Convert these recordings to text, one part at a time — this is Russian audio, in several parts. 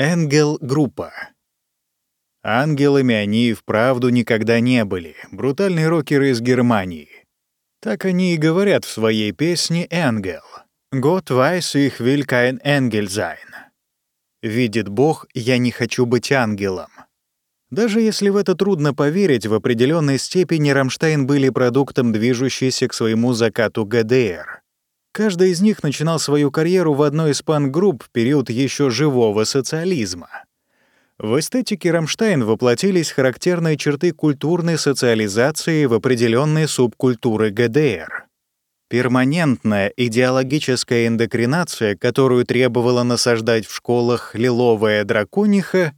Энгел-группа. Ангелами они и вправду никогда не были, брутальные рокеры из Германии. Так они и говорят в своей песне «Энгел». «Gott weiß, ich will kein Engel sein». «Видит Бог, я не хочу быть ангелом». Даже если в это трудно поверить, в определенной степени Рамштайн были продуктом движущейся к своему закату ГДР. Каждый из них начинал свою карьеру в одной из панк-групп в период еще живого социализма. В эстетике Рамштайн воплотились характерные черты культурной социализации в определенные субкультуры ГДР. Перманентная идеологическая индоктринация, которую требовала насаждать в школах лиловая дракониха,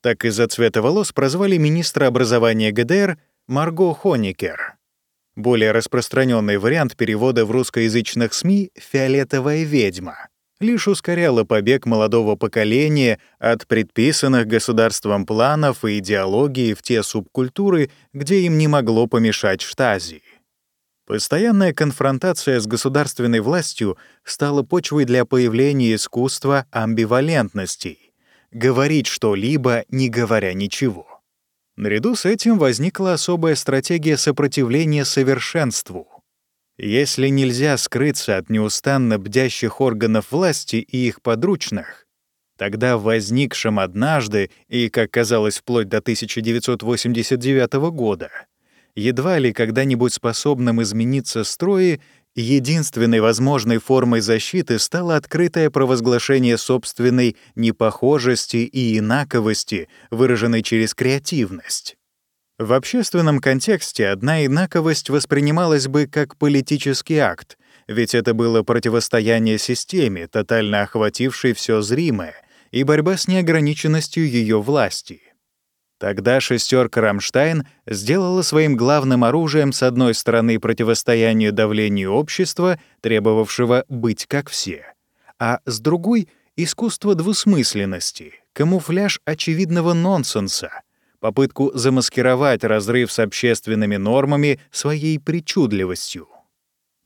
так из-за цвета волос прозвали министра образования ГДР Марго Хоникер. Более распространенный вариант перевода в русскоязычных СМИ «фиолетовая ведьма» лишь ускоряла побег молодого поколения от предписанных государством планов и идеологии в те субкультуры, где им не могло помешать штази. Постоянная конфронтация с государственной властью стала почвой для появления искусства амбивалентностей — говорить что-либо, не говоря ничего. Наряду с этим возникла особая стратегия сопротивления совершенству. Если нельзя скрыться от неустанно бдящих органов власти и их подручных, тогда в возникшем однажды и, как казалось, вплоть до 1989 года, едва ли когда-нибудь способным измениться строи, единственной возможной формой защиты стало открытое провозглашение собственной непохожести и инаковости, выраженной через креативность. В общественном контексте одна инаковость воспринималась бы как политический акт, ведь это было противостояние системе, тотально охватившей все зримое, и борьба с неограниченностью ее власти. Тогда шестерка Рамштайн сделала своим главным оружием с одной стороны противостояние давлению общества, требовавшего быть как все, а с другой — искусство двусмысленности, камуфляж очевидного нонсенса, попытку замаскировать разрыв с общественными нормами своей причудливостью.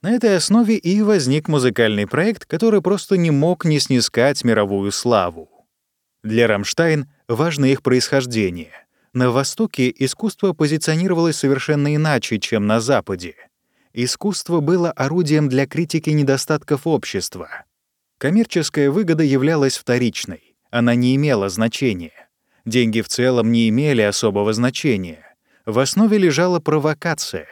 На этой основе и возник музыкальный проект, который просто не мог не снискать мировую славу. Для Рамштайн важно их происхождение. На Востоке искусство позиционировалось совершенно иначе, чем на Западе. Искусство было орудием для критики недостатков общества. Коммерческая выгода являлась вторичной, она не имела значения. Деньги в целом не имели особого значения. В основе лежала провокация.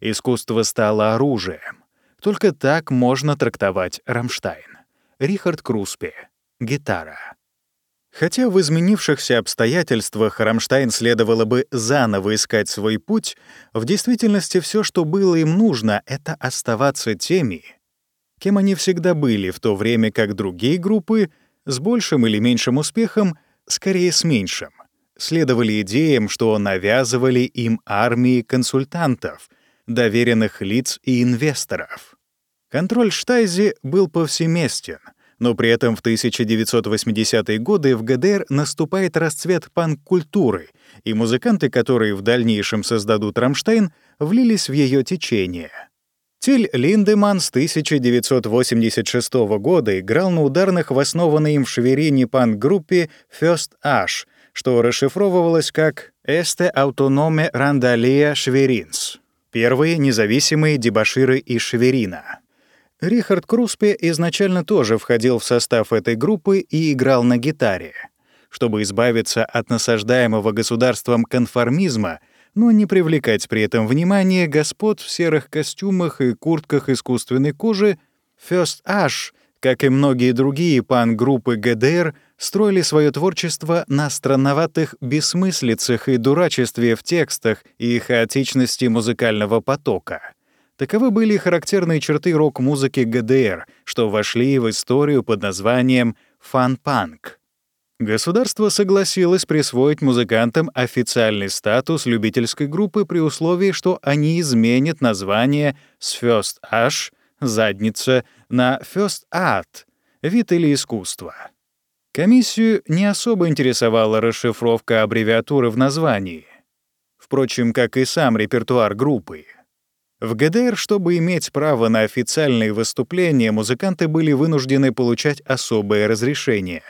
Искусство стало оружием. Только так можно трактовать Рамштайн. Рихард Круспе. Гитара. Хотя в изменившихся обстоятельствах Рамштайн следовало бы заново искать свой путь, в действительности все, что было им нужно, — это оставаться теми, кем они всегда были, в то время как другие группы с большим или меньшим успехом, скорее с меньшим, следовали идеям, что навязывали им армии консультантов, доверенных лиц и инвесторов. Контроль Штайзи был повсеместен — но при этом в 1980-е годы в ГДР наступает расцвет панк-культуры, и музыканты, которые в дальнейшем создадут «Рамштайн», влились в ее течение. Тиль Линдеман с 1986 года играл на ударных в основанной им в Шверине панк-группе First Ash, что расшифровывалось как «Este Autonome Randalia Schwerins» — первые независимые дебаширы из Шверина. Рихард Круспе изначально тоже входил в состав этой группы и играл на гитаре. Чтобы избавиться от насаждаемого государством конформизма, но не привлекать при этом внимание господ в серых костюмах и куртках искусственной кожи, First Ash, как и многие другие пан-группы ГДР, строили свое творчество на странноватых бессмыслицах и дурачестве в текстах и хаотичности музыкального потока — Таковы были характерные черты рок-музыки ГДР, что вошли в историю под названием «фан-панк». Государство согласилось присвоить музыкантам официальный статус любительской группы при условии, что они изменят название с First Ash — задница, на First Art — вид или искусство. Комиссию не особо интересовала расшифровка аббревиатуры в названии. Впрочем, как и сам репертуар группы — в ГДР, чтобы иметь право на официальные выступления, музыканты были вынуждены получать особое разрешение.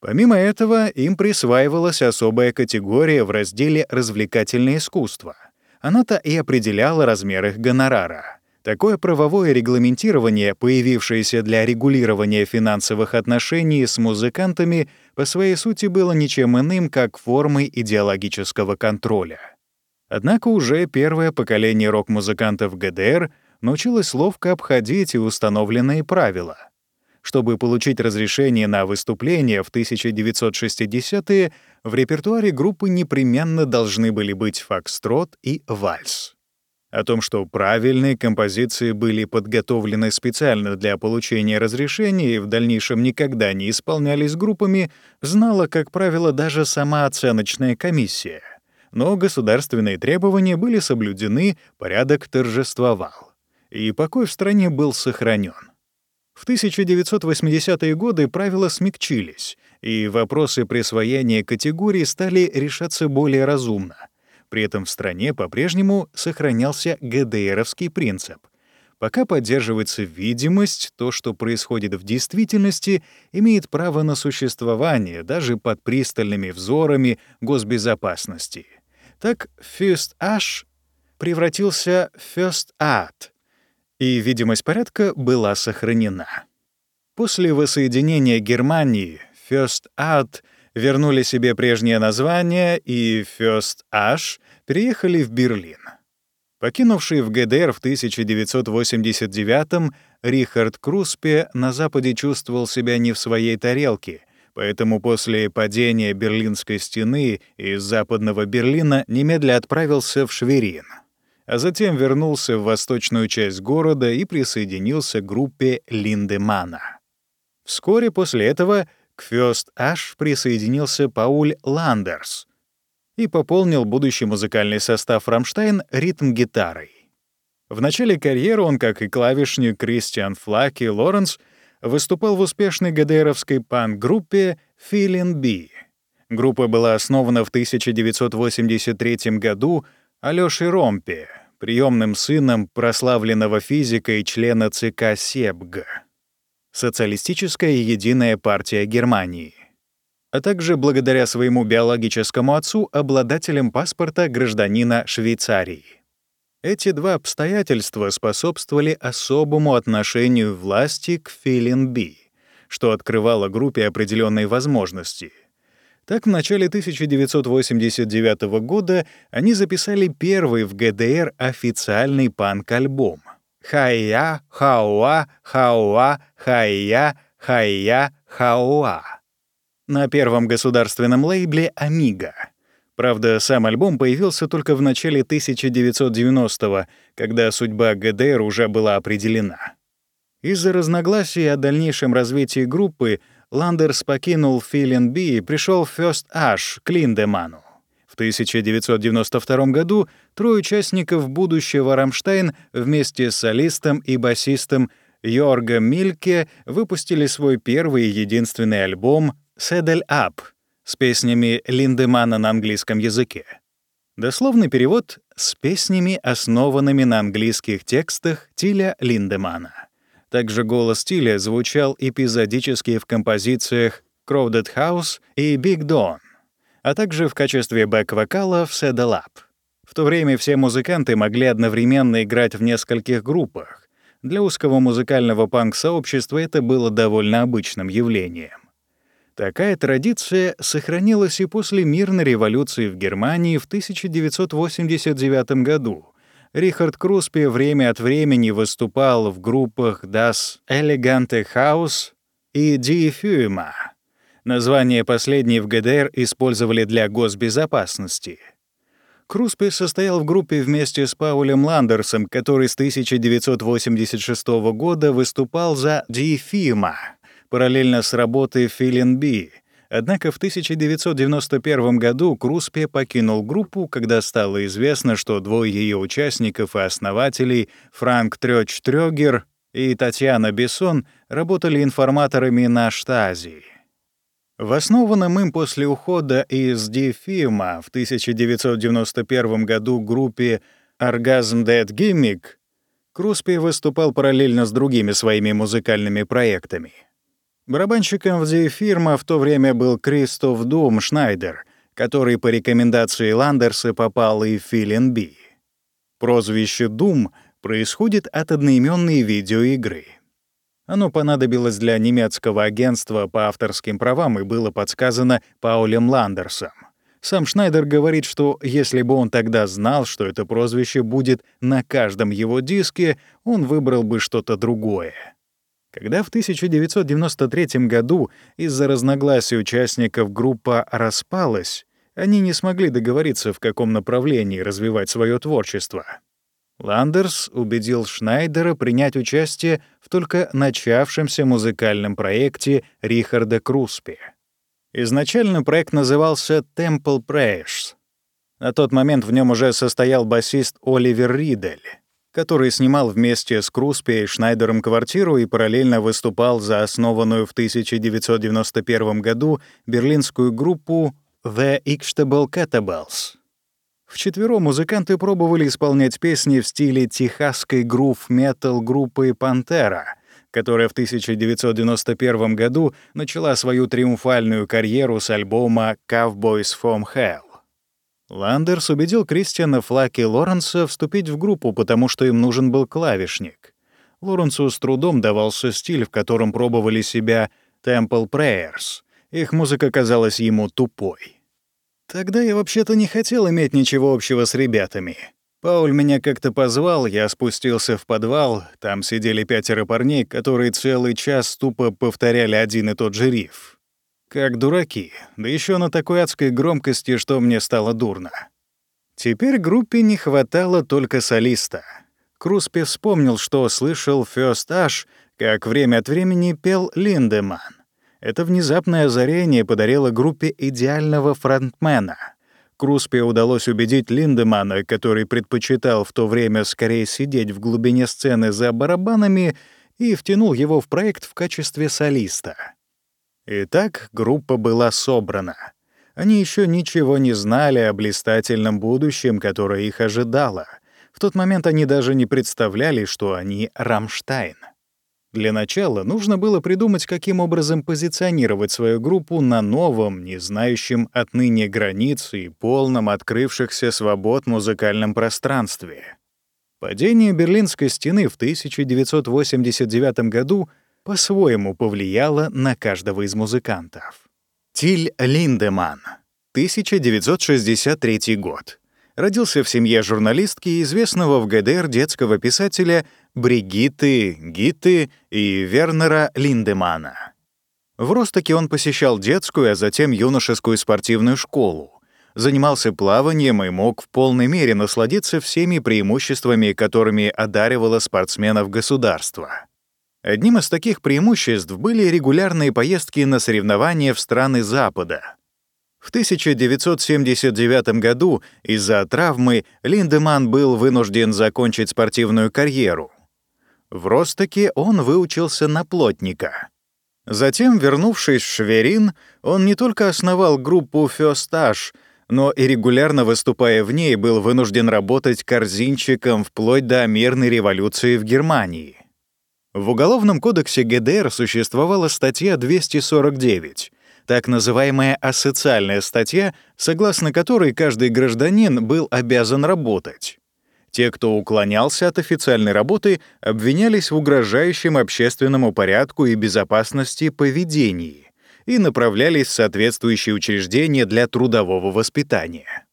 Помимо этого, им присваивалась особая категория в разделе «развлекательное искусство». Она-то и определяла размер их гонорара. Такое правовое регламентирование, появившееся для регулирования финансовых отношений с музыкантами, по своей сути было ничем иным, как формой идеологического контроля. Однако уже первое поколение рок-музыкантов ГДР научилось ловко обходить и установленные правила. Чтобы получить разрешение на выступление в 1960-е, в репертуаре группы непременно должны были быть фокстрот и вальс. О том, что правильные композиции были подготовлены специально для получения разрешения и в дальнейшем никогда не исполнялись группами, знала, как правило, даже сама оценочная комиссия. Но государственные требования были соблюдены, порядок торжествовал. И покой в стране был сохранен. В 1980-е годы правила смягчились, и вопросы присвоения категории стали решаться более разумно — при этом в стране по-прежнему сохранялся ГДРовский принцип. Пока поддерживается видимость, то, что происходит в действительности, имеет право на существование даже под пристальными взорами госбезопасности. Так First Ash превратился в First Art, и видимость порядка была сохранена. После воссоединения Германии First Art вернули себе прежнее название и First Ash переехали в Берлин. Покинувший в ГДР в 1989-м, Рихард Круспе на Западе чувствовал себя не в своей тарелке, поэтому после падения Берлинской стены из Западного Берлина немедля отправился в Шверин, а затем вернулся в восточную часть города и присоединился к группе Линдемана. Вскоре после этого — к First Ash присоединился Пауль Ландерс и пополнил будущий музыкальный состав «Рамштайн» ритм-гитарой. В начале карьеры он, как и клавишник Кристиан Флаки Лоренс, выступал в успешной ГДРовской панк-группе «Feelin' B». Группа была основана в 1983 году Алёшей Ромпе, приемным сыном прославленного физика и члена ЦК СЕБГ. Социалистическая единая партия Германии, а также благодаря своему биологическому отцу обладателем паспорта гражданина Швейцарии. Эти два обстоятельства способствовали особому отношению власти к Филин-Би, что открывало группе определенные возможности. Так, в начале 1989 года они записали первый в ГДР официальный панк-альбом — Хая, хауа, хауа, хая, хая, хауа. На первом государственном лейбле «Амига». Правда, сам альбом появился только в начале 1990-го, когда судьба ГДР уже была определена. Из-за разногласий о дальнейшем развитии группы Ландерс покинул Feeling B и пришел в First Arsch к Линдеману. В 1992 году трое участников будущего «Rammstein» вместе с солистом и басистом Йоргом Мильке выпустили свой первый и единственный альбом «Saddle Up» с песнями Линдемана на английском языке. Дословный перевод с песнями, основанными на английских текстах Тиля Линдемана. Также голос Тиля звучал эпизодически в композициях «Crowded House» и «Big Dawn» а также в качестве бэк-вокала в Saddle Up. В то время все музыканты могли одновременно играть в нескольких группах. Для узкого музыкального панк-сообщества это было довольно обычным явлением. Такая традиция сохранилась и после мирной революции в Германии в 1989 году. Рихард Круспи время от времени выступал в группах Das Elegante Haus и Die Fühmer. Название последней в ГДР использовали для госбезопасности. Круспе состоял в группе вместе с Паулем Ландерсом, который с 1986 года выступал за Дифима, параллельно с работой Филин Би. Однако в 1991 году Круспе покинул группу, когда стало известно, что двое ее участников и основателей, Франк Трёч-Трёгер и Татьяна Бессон, работали информаторами на Штази. В основанном им после ухода из Дифима в 1991 году группе Orgasm Dead Gimmick Круспи выступал параллельно с другими своими музыкальными проектами. Барабанщиком в Зейфирма в то время был Кристоф Дум Шнайдер, который по рекомендации Ландерса попал и в Филин Би. Прозвище «Дум» происходит от одноименной видеоигры. Оно понадобилось для немецкого агентства по авторским правам и было подсказано Паулем Ландерсом. Сам Шнайдер говорит, что если бы он тогда знал, что это прозвище будет на каждом его диске, он выбрал бы что-то другое. Когда в 1993 году из-за разногласий участников группа распалась, они не смогли договориться, в каком направлении развивать свое творчество. Ландерс убедил Шнайдера принять участие в только начавшемся музыкальном проекте Рихарда Круспи. Изначально проект назывался Temple Prayers. На тот момент в нем уже состоял басист Оливер Ридель, который снимал вместе с Круспи и Шнайдером квартиру и параллельно выступал за основанную в 1991 году берлинскую группу The Ixtable Catables. Вчетвером музыканты пробовали исполнять песни в стиле техасской грув-метал группы «Пантера», которая в 1991 году начала свою триумфальную карьеру с альбома «Cowboys from Hell». Ландерс убедил Кристиана Флаки Лоренса вступить в группу, потому что им нужен был клавишник. Лоренсу с трудом давался стиль, в котором пробовали себя Temple Prayers. Их музыка казалась ему тупой. Тогда я вообще-то не хотел иметь ничего общего с ребятами. Пауль меня как-то позвал, я спустился в подвал, там сидели пятеро парней, которые целый час тупо повторяли один и тот же риф. Как дураки, да еще на такой адской громкости, что мне стало дурно. Теперь группе не хватало только солиста. Круспи вспомнил, что слышал Фёст Аш, как время от времени пел Линдеман. Это внезапное озарение подарило группе идеального фронтмена — Круспе удалось убедить Линдемана, который предпочитал в то время скорее сидеть в глубине сцены за барабанами, и втянул его в проект в качестве солиста. Итак, группа была собрана. Они еще ничего не знали о блистательном будущем, которое их ожидало. В тот момент они даже не представляли, что они Рамштайн. Для начала нужно было придумать, каким образом позиционировать свою группу на новом, не знающем отныне границ и полном открывшихся свобод музыкальном пространстве. Падение Берлинской стены в 1989 году по-своему повлияло на каждого из музыкантов. Тиль Линдеман, 1963 год. Родился в семье журналистки и известного в ГДР детского писателя Бригитты, Гитты и Вернера Линдемана. В Ростоке он посещал детскую, а затем юношескую спортивную школу, занимался плаванием и мог в полной мере насладиться всеми преимуществами, которыми одаривало спортсменов государство. Одним из таких преимуществ были регулярные поездки на соревнования в страны Запада. В 1979 году из-за травмы Линдеман был вынужден закончить спортивную карьеру. В Ростоке он выучился на плотника. Затем, вернувшись в Шверин, он не только основал группу «Фёстаж», но и регулярно выступая в ней, был вынужден работать корзинчиком вплоть до мирной революции в Германии. В Уголовном кодексе ГДР существовала статья 249, так называемая асоциальная статья, согласно которой каждый гражданин был обязан работать. Те, кто уклонялся от официальной работы, обвинялись в угрожающем общественному порядку и безопасности поведении и направлялись в соответствующие учреждения для трудового воспитания.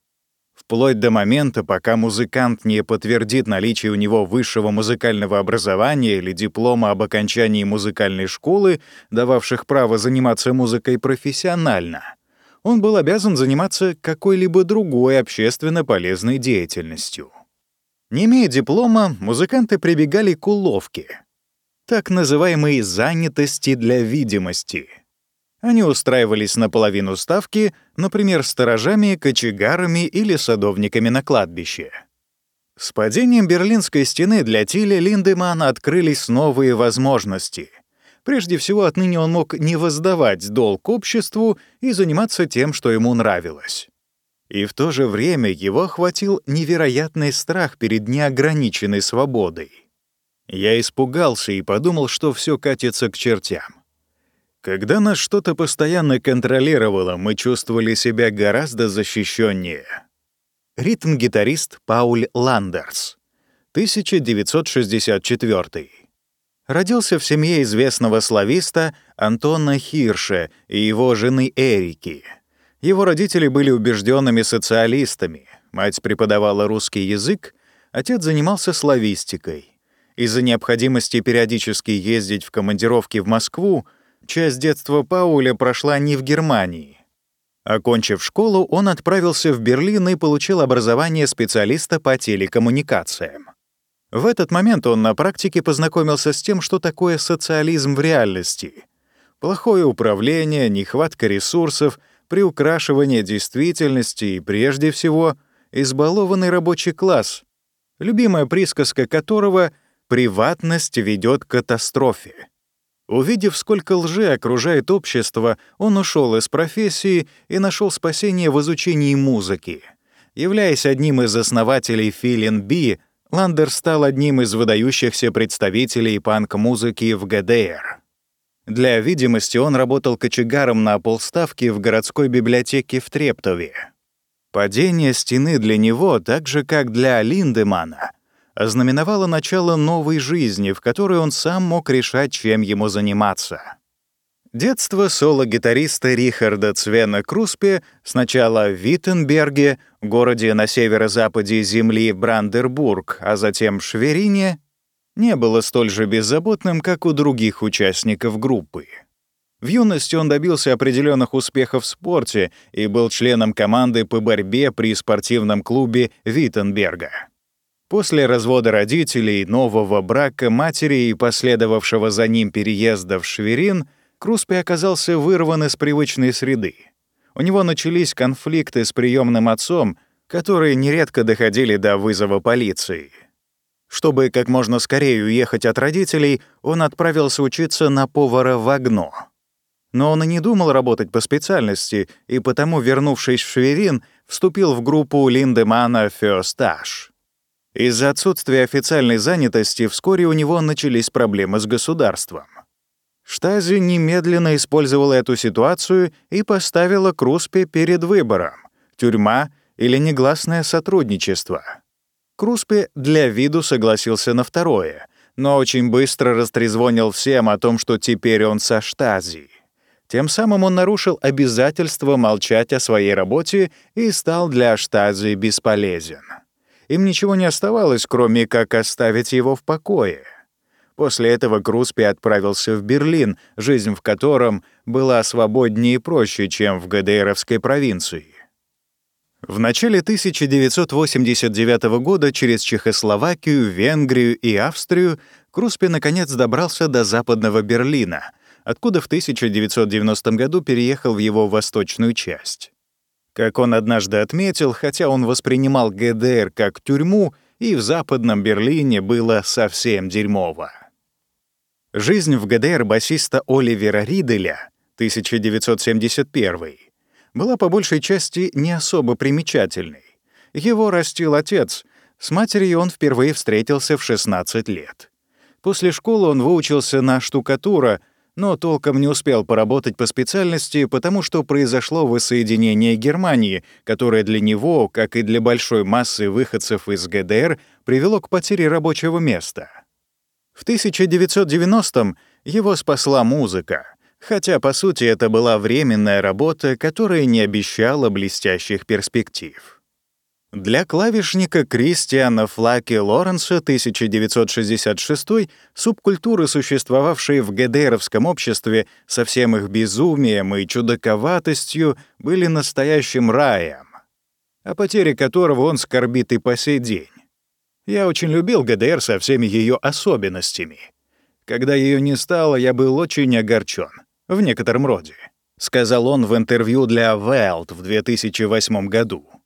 Вплоть до момента, пока музыкант не подтвердит наличие у него высшего музыкального образования или диплома об окончании музыкальной школы, дававших право заниматься музыкой профессионально, он был обязан заниматься какой-либо другой общественно полезной деятельностью. Не имея диплома, музыканты прибегали к уловке, так называемой занятости для видимости. Они устраивались на половину ставки, например, сторожами, кочегарами или садовниками на кладбище. С падением Берлинской стены для Тиля Линдемана открылись новые возможности. Прежде всего, отныне он мог не воздавать долг обществу и заниматься тем, что ему нравилось. И в то же время его охватил невероятный страх перед неограниченной свободой. Я испугался и подумал, что все катится к чертям. Когда нас что-то постоянно контролировало, мы чувствовали себя гораздо защищеннее. Ритм-гитарист Пауль Ландерс, 1964. Родился в семье известного слависта Антона Хирша и его жены Эрики. Его родители были убежденными социалистами. Мать преподавала русский язык, отец занимался славистикой. Из-за необходимости периодически ездить в командировки в Москву, часть детства Пауля прошла не в Германии. Окончив школу, он отправился в Берлин и получил образование специалиста по телекоммуникациям. В этот момент он на практике познакомился с тем, что такое социализм в реальности. Плохое управление, нехватка ресурсов, приукрашивание действительности и, прежде всего, избалованный рабочий класс, любимая присказка которого «приватность ведет к катастрофе». Увидев, сколько лжи окружает общество, он ушел из профессии и нашел спасение в изучении музыки. Являясь одним из основателей Филин Би, Ландер стал одним из выдающихся представителей панк-музыки в ГДР. Для видимости он работал кочегаром на полставки в городской библиотеке в Трептове. Падение стены для него, так же как для Линдемана, ознаменовало начало новой жизни, в которой он сам мог решать, чем ему заниматься. Детство соло-гитариста Рихарда Цвена Круспе сначала в Виттенберге, городе на северо-западе земли Брандербург, а затем в Шверине, не было столь же беззаботным, как у других участников группы. В юности он добился определенных успехов в спорте и был членом команды по борьбе при спортивном клубе Виттенберга. После развода родителей, нового брака матери и последовавшего за ним переезда в Шверин — Круспи оказался вырван из привычной среды. У него начались конфликты с приемным отцом, которые нередко доходили до вызова полиции. Чтобы как можно скорее уехать от родителей, он отправился учиться на повара в Агно. Но он и не думал работать по специальности, и потому, вернувшись в Шверин, вступил в группу Линдемана Фёсташ. Из-за отсутствия официальной занятости вскоре у него начались проблемы с государством. Штази немедленно использовала эту ситуацию и поставила Круспе перед выбором — тюрьма или негласное сотрудничество. Круспе для виду согласился на второе, но очень быстро растрезвонил всем о том, что теперь он со Штази. Тем самым он нарушил обязательство молчать о своей работе и стал для Штази бесполезен. Им ничего не оставалось, кроме как оставить его в покое — После этого Круспи отправился в Берлин, жизнь в котором была свободнее и проще, чем в ГДРовской провинции. В начале 1989 года через Чехословакию, Венгрию и Австрию Круспи наконец добрался до западного Берлина, откуда в 1990 году переехал в его восточную часть. Как он однажды отметил, хотя он воспринимал ГДР как тюрьму, и в западном Берлине было совсем дерьмово. Жизнь в ГДР басиста Оливера Риделя 1971 была по большей части не особо примечательной. Его растил отец, с матерью он впервые встретился в 16 лет. После школы он выучился на штукатура, но толком не успел поработать по специальности, потому что произошло воссоединение Германии, которое для него, как и для большой массы выходцев из ГДР, привело к потере рабочего места. В 1990-м его спасла музыка, хотя, по сути, это была временная работа, которая не обещала блестящих перспектив. Для клавишника Кристиана Флаки Лоренса 1966 субкультуры, существовавшие в ГДРовском обществе со всем их безумием и чудаковатостью, были настоящим раем, о потере которого он скорбит и по сей день. Я очень любил ГДР со всеми ее особенностями. Когда ее не стало, я был очень огорчен, в некотором роде, сказал он в интервью для Welt в 2008 году.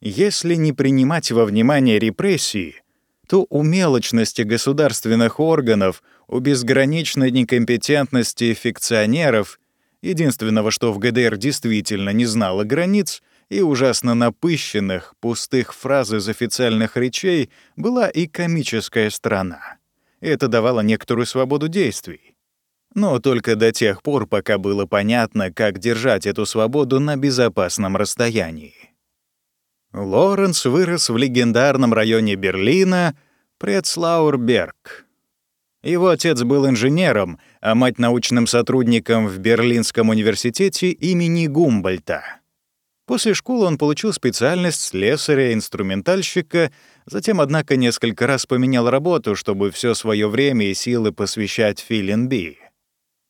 Если не принимать во внимание репрессии, то у мелочности государственных органов, у безграничной некомпетентности фикционеров, единственного, что в ГДР действительно не знало границ — и ужасно напыщенных, пустых фраз из официальных речей была и комическая сторона. Это давало некоторую свободу действий. но только до тех пор, пока было понятно, как держать эту свободу на безопасном расстоянии. Лоренс вырос в легендарном районе Берлина Прецлаурберг. Его отец был инженером, а мать — научным сотрудником в Берлинском университете имени Гумбольта. После школы он получил специальность слесаря-инструментальщика, затем, однако, несколько раз поменял работу, чтобы все свое время и силы посвящать Филенби.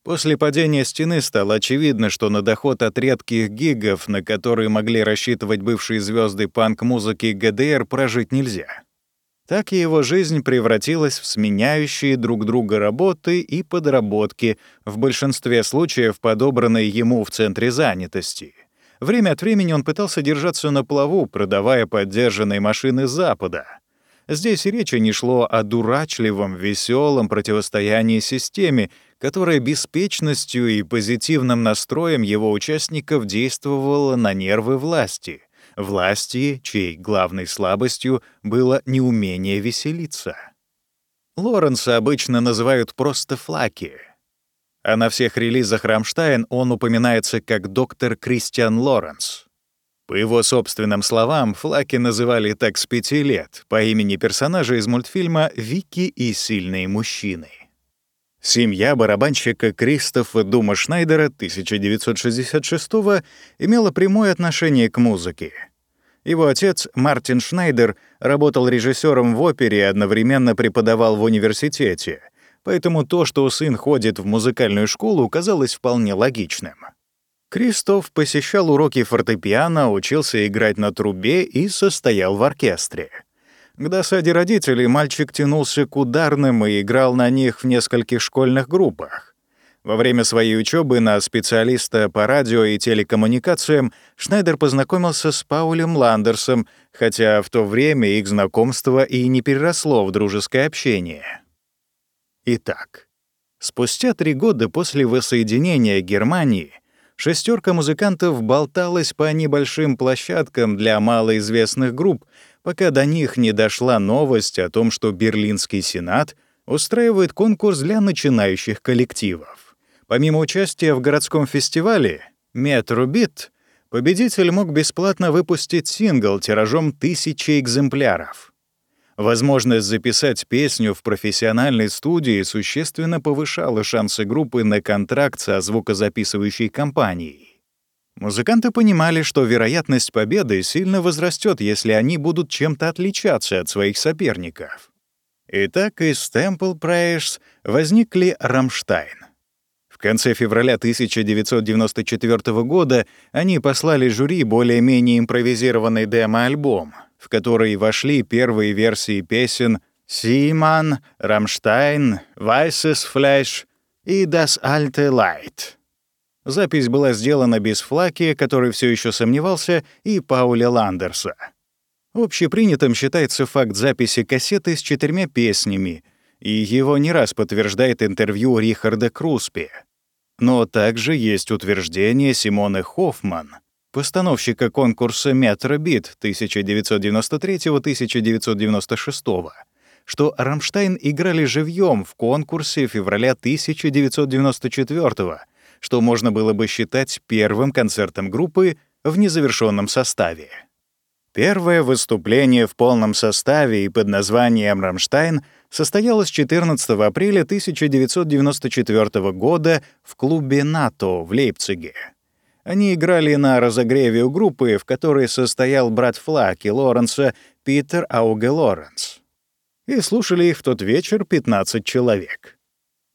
После падения стены стало очевидно, что на доход от редких гигов, на которые могли рассчитывать бывшие звезды панк-музыки ГДР, прожить нельзя. Так и его жизнь превратилась в сменяющие друг друга работы и подработки, в большинстве случаев подобранные ему в центре занятости — Время от времени он пытался держаться на плаву, продавая поддержанные машины Запада. Здесь речи не шло о дурачливом, веселом противостоянии системе, которая беспечностью и позитивным настроем его участников действовала на нервы власти. Власти, чьей главной слабостью было неумение веселиться. Лоренса обычно называют просто «флаки», а на всех релизах «Рамштайн» он упоминается как доктор Кристиан Лоренс. По его собственным словам, Флаки называли так с пяти лет, по имени персонажа из мультфильма «Вики и сильные мужчины». Семья барабанщика Кристофа Дума Шнайдера 1966 имела прямое отношение к музыке. Его отец, Мартин Шнайдер, работал режиссером в опере и одновременно преподавал в университете — поэтому то, что сын ходит в музыкальную школу, казалось вполне логичным. Кристоф посещал уроки фортепиано, учился играть на трубе и состоял в оркестре. К досаде родителей мальчик тянулся к ударным и играл на них в нескольких школьных группах. Во время своей учебы на специалиста по радио и телекоммуникациям Шнайдер познакомился с Паулем Ландерсом, хотя в то время их знакомство и не переросло в дружеское общение. Итак, спустя три года после воссоединения Германии шестерка музыкантов болталась по небольшим площадкам для малоизвестных групп, пока до них не дошла новость о том, что Берлинский Сенат устраивает конкурс для начинающих коллективов. Помимо участия в городском фестивале «Метрубит», победитель мог бесплатно выпустить сингл тиражом тысячи экземпляров. Возможность записать песню в профессиональной студии существенно повышала шансы группы на контракт со звукозаписывающей компанией. Музыканты понимали, что вероятность победы сильно возрастет, если они будут чем-то отличаться от своих соперников. Итак, из Tempelprayers возникли «Rammstein». В конце февраля 1994 года они послали жюри более-менее импровизированный демо-альбом — в который вошли первые версии песен «Seemann», «Rammstein», «Weißes Fleisch» и «Das alte Light». Запись была сделана без Флаки, который все еще сомневался, и Пауля Ландерса. Общепринятым считается факт записи кассеты с четырьмя песнями, и его не раз подтверждает интервью Рихарда Круспи. Но также есть утверждение Симоны Хоффман — постановщика конкурса «Метробит» 1993-1996, что «Рамштайн» играли живьем в конкурсе февраля 1994 что можно было бы считать первым концертом группы в незавершенном составе. Первое выступление в полном составе и под названием «Рамштайн» состоялось 14 апреля 1994 года в клубе «НАТО» в Лейпциге. Они играли на разогреве у группы, в которой состоял брат Флаки Лоренса Питер Ауге Лоренс. И слушали их в тот вечер 15 человек.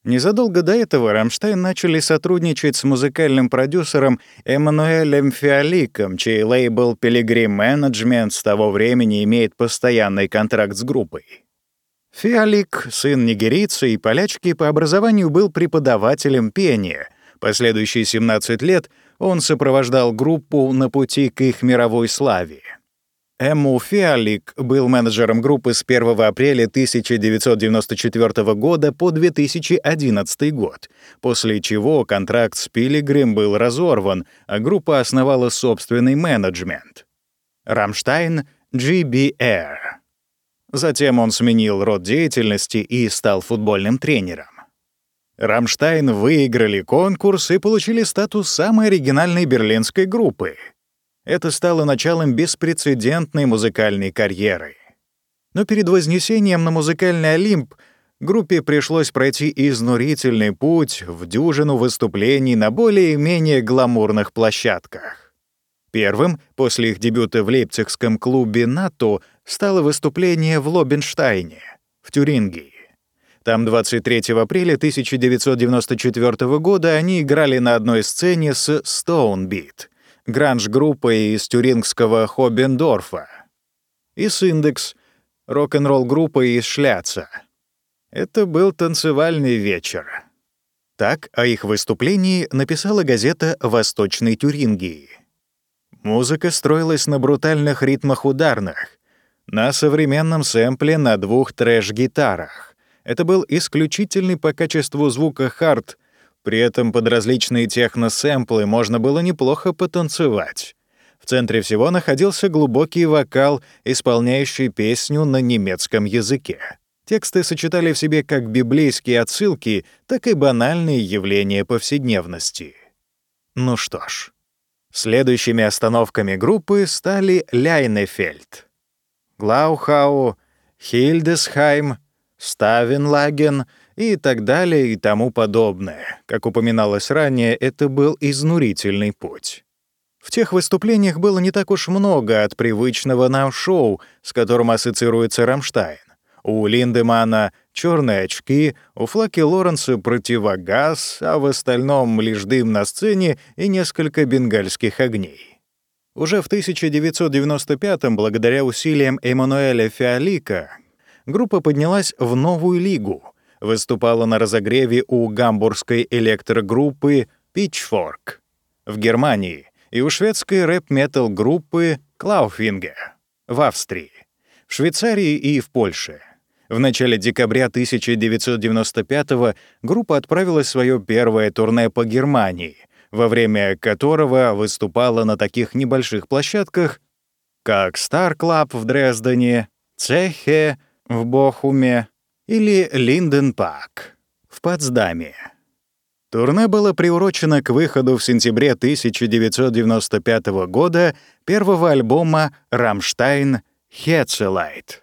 Незадолго до этого Рамштайн начали сотрудничать с музыкальным продюсером Эммануэлем Фиаликом, чей лейбл Pellegrim Management с того времени имеет постоянный контракт с группой. Фиалик, сын нигерийца и полячки, по образованию был преподавателем пения. Последующие 17 лет он сопровождал группу на пути к их мировой славе. Эмму Фиалик был менеджером группы с 1 апреля 1994 года по 2011 год, после чего контракт с Пилигрим был разорван, а группа основала собственный менеджмент. Рамштайн GbR. Затем он сменил род деятельности и стал футбольным тренером. Рамштайн выиграли конкурс и получили статус самой оригинальной берлинской группы. Это стало началом беспрецедентной музыкальной карьеры. Но перед вознесением на музыкальный Олимп группе пришлось пройти изнурительный путь в дюжину выступлений на более-менее гламурных площадках. Первым, после их дебюта в лейпцигском клубе «НАТО», стало выступление в Лобенштайне, в Тюрингии. Там 23 апреля 1994 года они играли на одной сцене с Stonebeat, гранж-группой из тюрингского Хоббендорфа, и с Индекс, рок-н-ролл группой из Шляца. Это был танцевальный вечер. Так о их выступлении написала газета «Восточной Тюрингии». Музыка строилась на брутальных ритмах ударных, на современном сэмпле на двух трэш-гитарах. Это был исключительный по качеству звука хард, при этом под различные техно-сэмплы можно было неплохо потанцевать. В центре всего находился глубокий вокал, исполняющий песню на немецком языке. Тексты сочетали в себе как библейские отсылки, так и банальные явления повседневности. Ну что ж, следующими остановками группы стали Ляйнефельд, Глаухау, Хильдесхайм, Ставенлаген и так далее и тому подобное. Как упоминалось ранее, это был изнурительный путь. В тех выступлениях было не так уж много от привычного нам шоу, с которым ассоциируется Рамштайн. У Линдемана черные очки, у Флаки Лоренса противогаз, а в остальном лишь дым на сцене и несколько бенгальских огней. Уже в 1995-м, благодаря усилиям Эммануэля Фиалика, группа поднялась в новую лигу, выступала на разогреве у гамбургской электрогруппы Pitchfork в Германии и у шведской рэп-метал группы Clawfinger в Австрии, в Швейцарии и в Польше. В начале декабря 1995 группа отправилась в свое первое турне по Германии, во время которого выступала на таких небольших площадках, как Star Club в Дрездене, Цехе, в Бохуме или Линденпак в Потсдаме. Турне было приурочено к выходу в сентябре 1995 года первого альбома «Рамштайн Хетцелайт».